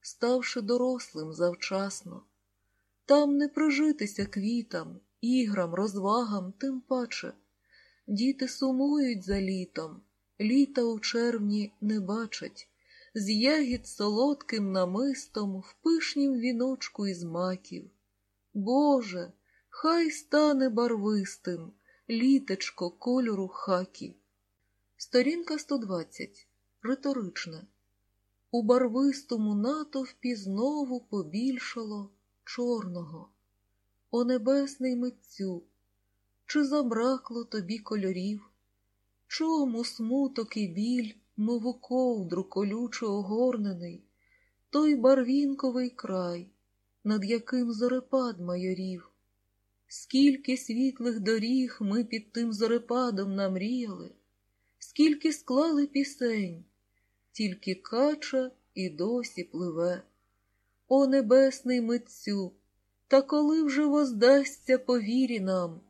ставши дорослим завчасно. Там не прижитися квітам, іграм, розвагам, тим паче. Діти сумують за літом, літа у червні не бачать, з ягід солодким намистом в пишнім віночку із маків. Боже, хай стане барвистим літечко кольору хакі. Сторінка 120. Риторичне. У барвистому натовпі знову побільшало чорного. О небесний митцю, чи забракло тобі кольорів? Чому смуток і біль, мов у ковдру колючо огорнений, той барвінковий край, над яким зорепад майорів? Скільки світлих доріг ми під тим зорепадом намріяли, скільки склали пісень, тільки кача і досі пливе. О небесний митцю, та коли вже воздасться по вірі нам,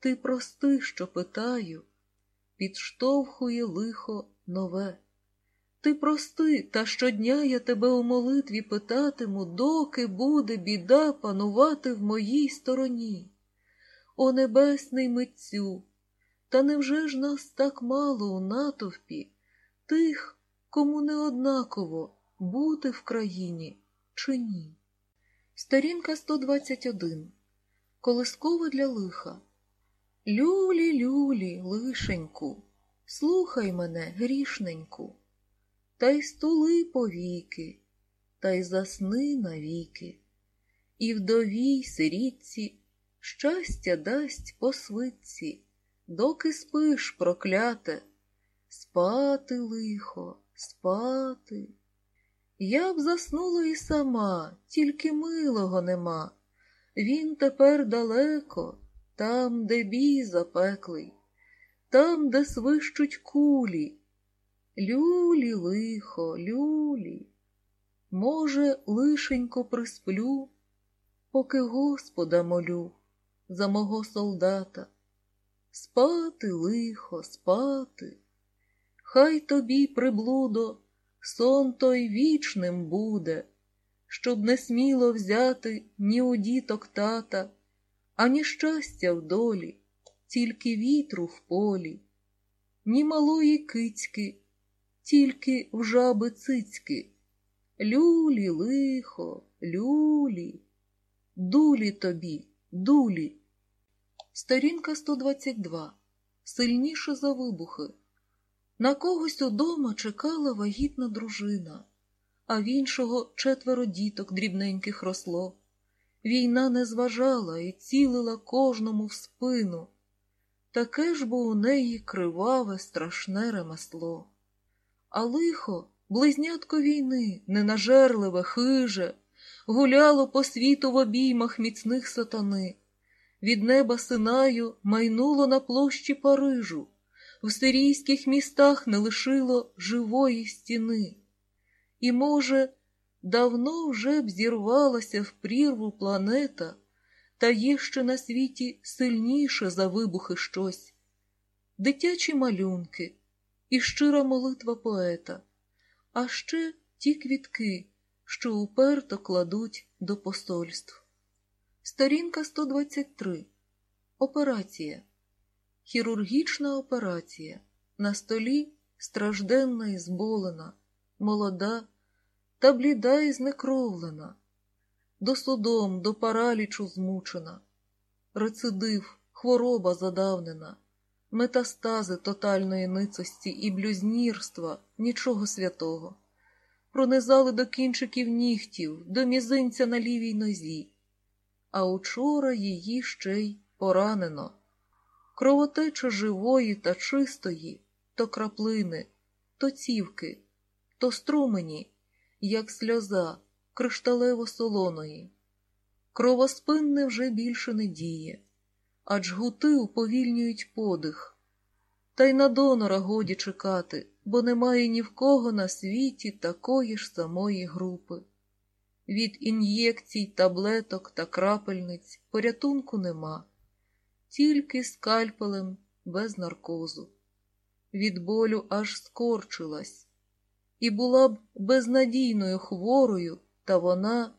ти прости, що питаю, підштовхує лихо нове. Ти прости, та щодня я тебе у молитві питатиму, доки буде біда панувати в моїй стороні. О небесний митцю, та невже ж нас так мало у натовпі, тих, кому не однаково бути в країні чи ні? Сторінка 121. Колисково для лиха. Люлі, люлі, лишеньку, слухай мене, грішненьку, та й стули повіки, та й засни навіки, і вдовій сирітці щастя дасть по свитці, доки спиш, прокляте, спати лихо, спати. Я б заснула і сама, тільки милого нема. Він тепер далеко, там, де бій запеклий, там, де свищуть кулі. Люлі, лихо, люлі. Може, лишенько присплю, поки Господа молю за мого солдата. Спати, лихо, спати. Хай тобі, приблудо, сон той вічним буде, щоб не сміло взяти ні у діток тата, ані щастя в долі, тільки вітру в полі, ні малої кицьки, тільки в жаби цицьки. Люлі, лихо, люлі, дулі тобі, дулі. Сторінка 122. Сильніше за вибухи. На когось удома чекала вагітна дружина, а в іншого четверо діток дрібненьких росло. Війна не зважала і цілила кожному в спину. Таке ж бо у неї криваве, страшне ремесло. А лихо, близнятко війни, ненажерливе, хиже, гуляло по світу в обіймах міцних сатани. Від неба синаю майнуло на площі Парижу в сирійських містах не лишило живої стіни. І, може, давно вже б зірвалася в прірву планета, та є ще на світі сильніше за вибухи щось, дитячі малюнки і щира молитва поета, а ще ті квітки, що уперто кладуть до посольств. Сторінка 123. Операція. Хірургічна операція. На столі стражденна і зболена, молода та бліда і знекровлена, до судом, до паралічу змучена, рецидив, хвороба задавнена, метастази тотальної ницості і блюзнірства, нічого святого, пронизали до кінчиків нігтів, до мізинця на лівій нозі, а учора її ще й поранено кровотеча живої та чистої, то краплини, то цівки, то струмені, як сльоза кришталево солоної. Кровоспинне вже більше не діє, а джгути уповільнюють подих. Та й на донора годі чекати, бо немає ні в кого на світі такої ж самої групи. Від ін'єкцій, таблеток та крапельниць порятунку нема тільки скальпелем без наркозу. Від болю аж скорчилась, і була б безнадійною хворою, та вона